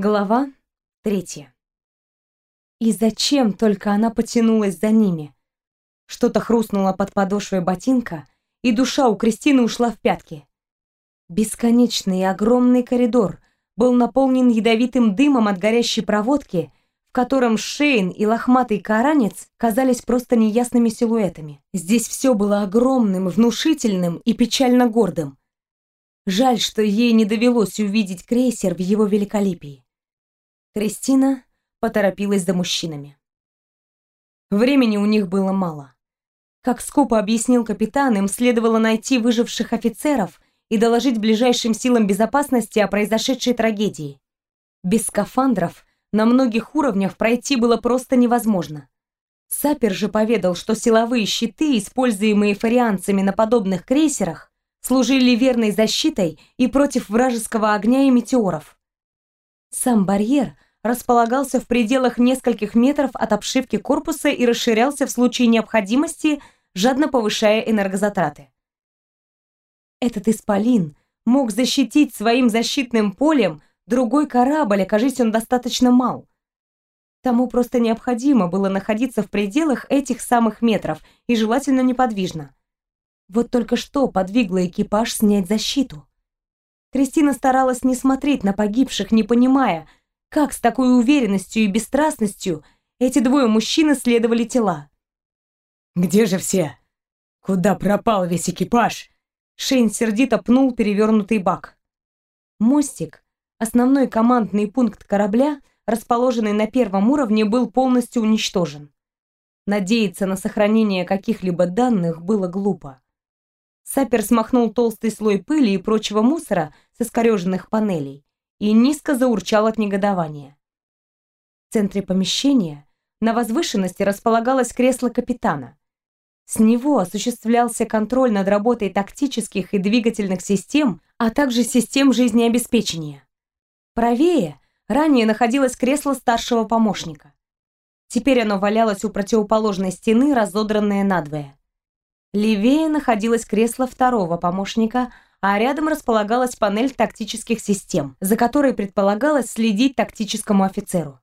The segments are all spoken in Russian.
Глава третья. И зачем только она потянулась за ними? Что-то хрустнуло под подошвой ботинка, и душа у Кристины ушла в пятки. Бесконечный и огромный коридор был наполнен ядовитым дымом от горящей проводки, в котором Шейн и лохматый каранец казались просто неясными силуэтами. Здесь все было огромным, внушительным и печально гордым. Жаль, что ей не довелось увидеть крейсер в его великолепии. Кристина поторопилась за мужчинами. Времени у них было мало. Как скупо объяснил капитан, им следовало найти выживших офицеров и доложить ближайшим силам безопасности о произошедшей трагедии. Без скафандров на многих уровнях пройти было просто невозможно. Сапер же поведал, что силовые щиты, используемые фарианцами на подобных крейсерах, служили верной защитой и против вражеского огня и метеоров. Сам барьер – располагался в пределах нескольких метров от обшивки корпуса и расширялся в случае необходимости, жадно повышая энергозатраты. Этот исполин мог защитить своим защитным полем другой корабль, окажись он достаточно мал. Тому просто необходимо было находиться в пределах этих самых метров и желательно неподвижно. Вот только что подвигло экипаж снять защиту. Кристина старалась не смотреть на погибших, не понимая, как с такой уверенностью и бесстрастностью эти двое мужчин исследовали тела? «Где же все? Куда пропал весь экипаж?» Шейн сердито пнул перевернутый бак. Мостик, основной командный пункт корабля, расположенный на первом уровне, был полностью уничтожен. Надеяться на сохранение каких-либо данных было глупо. Сапер смахнул толстый слой пыли и прочего мусора с искореженных панелей и низко заурчал от негодования. В центре помещения на возвышенности располагалось кресло капитана. С него осуществлялся контроль над работой тактических и двигательных систем, а также систем жизнеобеспечения. Правее ранее находилось кресло старшего помощника. Теперь оно валялось у противоположной стены, разодранное надвое. Левее находилось кресло второго помощника – а рядом располагалась панель тактических систем, за которой предполагалось следить тактическому офицеру.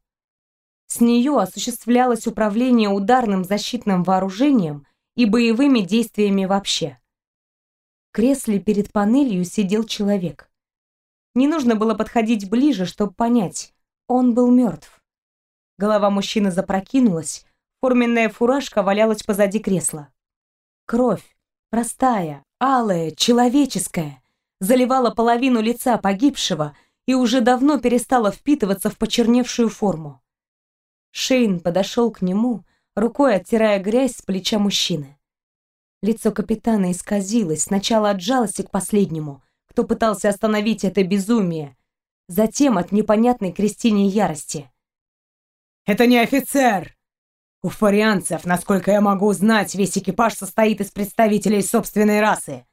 С нее осуществлялось управление ударным защитным вооружением и боевыми действиями вообще. В кресле перед панелью сидел человек. Не нужно было подходить ближе, чтобы понять, он был мертв. Голова мужчины запрокинулась, форменная фуражка валялась позади кресла. Кровь, простая, алая, человеческая, заливала половину лица погибшего и уже давно перестала впитываться в почерневшую форму. Шейн подошел к нему, рукой оттирая грязь с плеча мужчины. Лицо капитана исказилось сначала от жалости к последнему, кто пытался остановить это безумие, затем от непонятной Кристине ярости. «Это не офицер!» У фарианцев, насколько я могу узнать, весь экипаж состоит из представителей собственной расы.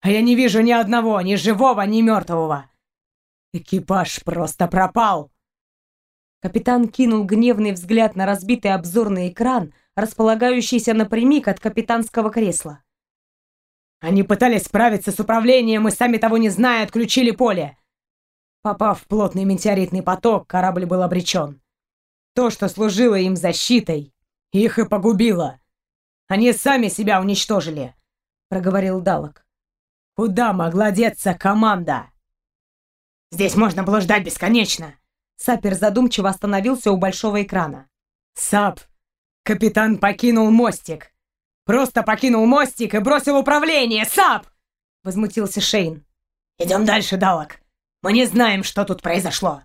А я не вижу ни одного, ни живого, ни мертвого. Экипаж просто пропал. Капитан кинул гневный взгляд на разбитый обзорный экран, располагающийся напрямик от капитанского кресла. Они пытались справиться с управлением и, сами того не зная, отключили поле. Попав в плотный метеоритный поток, корабль был обречен. То, что служило им защитой, их и погубило. Они сами себя уничтожили, проговорил Далок. Куда могла деться команда? Здесь можно было ждать бесконечно. Сапер задумчиво остановился у большого экрана. Сап, капитан покинул мостик. Просто покинул мостик и бросил управление, Сап! Возмутился Шейн. Идем дальше, Далок. Мы не знаем, что тут произошло.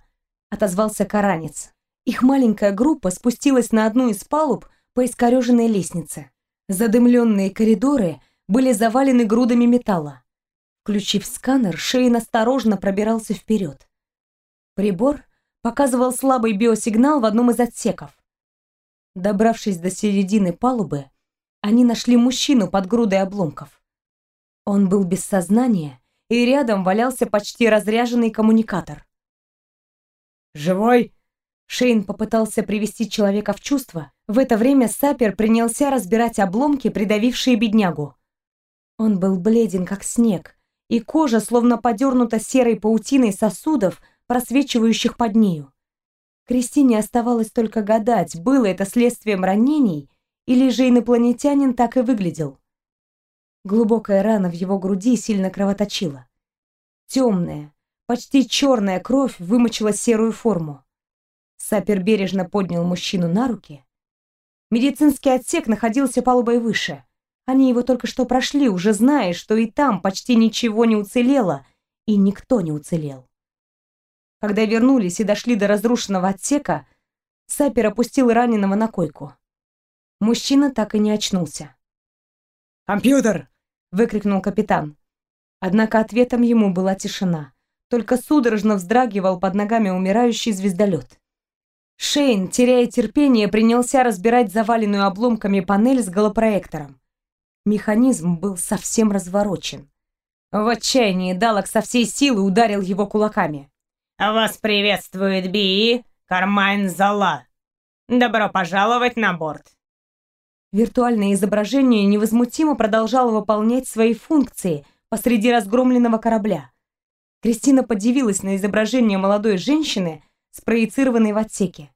Отозвался Каранец. Их маленькая группа спустилась на одну из палуб по искореженной лестнице. Задымленные коридоры были завалены грудами металла. Включив сканер, Шейн осторожно пробирался вперед. Прибор показывал слабый биосигнал в одном из отсеков. Добравшись до середины палубы, они нашли мужчину под грудой обломков. Он был без сознания, и рядом валялся почти разряженный коммуникатор. «Живой?» Шейн попытался привести человека в чувство. В это время Сапер принялся разбирать обломки, придавившие беднягу. Он был бледен, как снег, и кожа, словно подернута серой паутиной сосудов, просвечивающих под нею. Кристине оставалось только гадать, было это следствием ранений или же инопланетянин так и выглядел. Глубокая рана в его груди сильно кровоточила. Темная, почти черная кровь вымочила серую форму. Сапер бережно поднял мужчину на руки. Медицинский отсек находился палубой выше. Они его только что прошли, уже зная, что и там почти ничего не уцелело, и никто не уцелел. Когда вернулись и дошли до разрушенного отсека, Сапер опустил раненого на койку. Мужчина так и не очнулся. «Компьютер!» — выкрикнул капитан. Однако ответом ему была тишина. Только судорожно вздрагивал под ногами умирающий звездолет. Шейн, теряя терпение, принялся разбирать заваленную обломками панель с голопроектором. Механизм был совсем разворочен. В отчаянии Далок со всей силы ударил его кулаками. «Вас приветствует Би Кармайн Зала. Добро пожаловать на борт!» Виртуальное изображение невозмутимо продолжало выполнять свои функции посреди разгромленного корабля. Кристина подивилась на изображение молодой женщины, спроецированной в отсеке.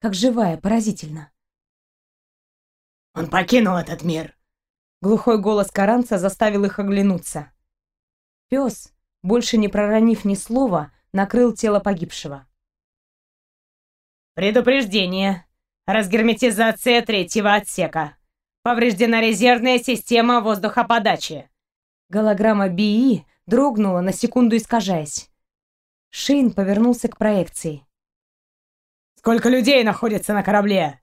Как живая, поразительно. «Он покинул этот мир!» Глухой голос Каранца заставил их оглянуться. Пес, больше не проронив ни слова, накрыл тело погибшего. «Предупреждение! Разгерметизация третьего отсека. Повреждена резервная система воздухоподачи». Голограмма БИИ дрогнула, на секунду искажаясь. Шейн повернулся к проекции. «Сколько людей находится на корабле?»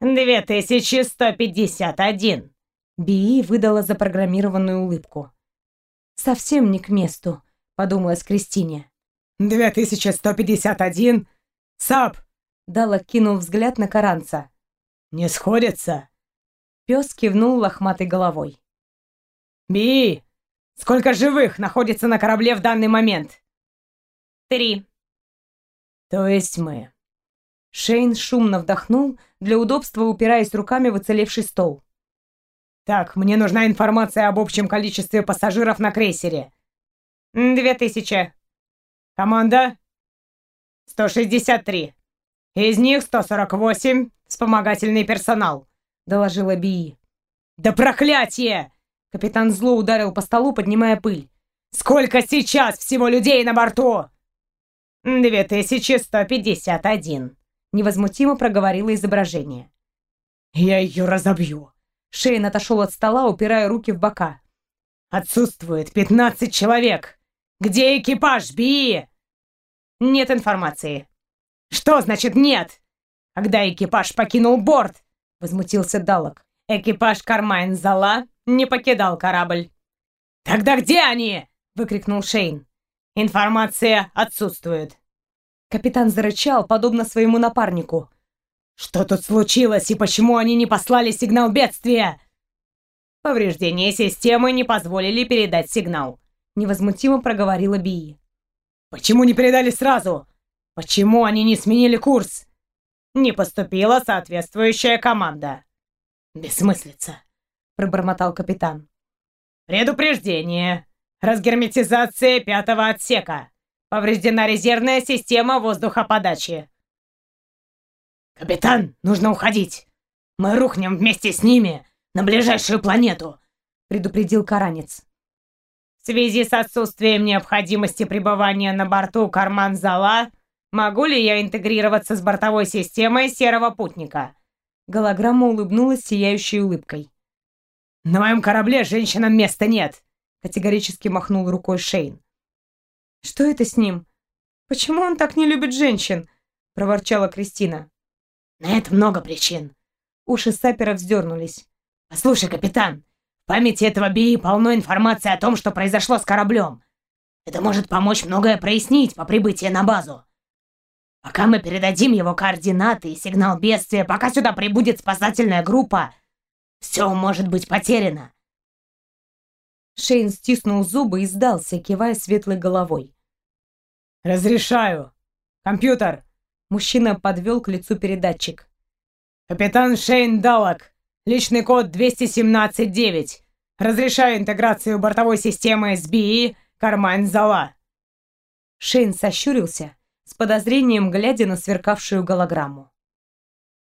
«Две тысячи сто пятьдесят один». Би выдала запрограммированную улыбку. «Совсем не к месту», — подумалась Кристине. «Две тысячи сто пятьдесят один? САП!» Дала кинул взгляд на Каранца. «Не сходится?» Пес кивнул лохматой головой. «Би, сколько живых находится на корабле в данный момент?» «Три». «То есть мы?» Шейн шумно вдохнул, для удобства упираясь руками в уцелевший стол. «Так, мне нужна информация об общем количестве пассажиров на крейсере». «Две тысячи». «Команда?» «Сто шестьдесят три». «Из них сто сорок восемь вспомогательный персонал», — доложила Бии. «Да проклятие!» Капитан зло ударил по столу, поднимая пыль. «Сколько сейчас всего людей на борту?» «Две тысячи сто пятьдесят один», невозмутимо проговорило изображение. «Я ее разобью!» Шейн отошел от стола, упирая руки в бока. «Отсутствует пятнадцать человек! Где экипаж, Би?» «Нет информации». «Что значит нет?» «Когда экипаж покинул борт?» Возмутился Далок. «Экипаж Кармайн Зала не покидал корабль». «Тогда где они?» Выкрикнул Шейн. «Информация отсутствует». Капитан зарычал, подобно своему напарнику. «Что тут случилось и почему они не послали сигнал бедствия?» «Повреждения системы не позволили передать сигнал», — невозмутимо проговорила Бии. «Почему не передали сразу? Почему они не сменили курс?» «Не поступила соответствующая команда». «Бессмыслица», — пробормотал капитан. «Предупреждение. Разгерметизация пятого отсека. Повреждена резервная система воздухоподачи. «Капитан, нужно уходить! Мы рухнем вместе с ними на ближайшую планету!» предупредил Каранец. В связи с отсутствием необходимости пребывания на борту карман зала, могу ли я интегрироваться с бортовой системой серого путника? Голограмма улыбнулась сияющей улыбкой. «На моем корабле женщинам места нет!» Категорически махнул рукой Шейн. Что это с ним? Почему он так не любит женщин? проворчала Кристина. На это много причин. Уши Сапера вздернулись. Послушай, капитан, в памяти этого Би полно информации о том, что произошло с кораблем. Это может помочь многое прояснить по прибытии на базу. Пока мы передадим его координаты и сигнал бедствия, пока сюда прибудет спасательная группа, все может быть потеряно. Шейн стиснул зубы и сдался, кивая светлой головой. «Разрешаю! Компьютер!» Мужчина подвел к лицу передатчик. «Капитан Шейн Даллок, личный код 217-9. Разрешаю интеграцию бортовой системы СБИ «Карман Зала». Шейн сощурился, с подозрением глядя на сверкавшую голограмму.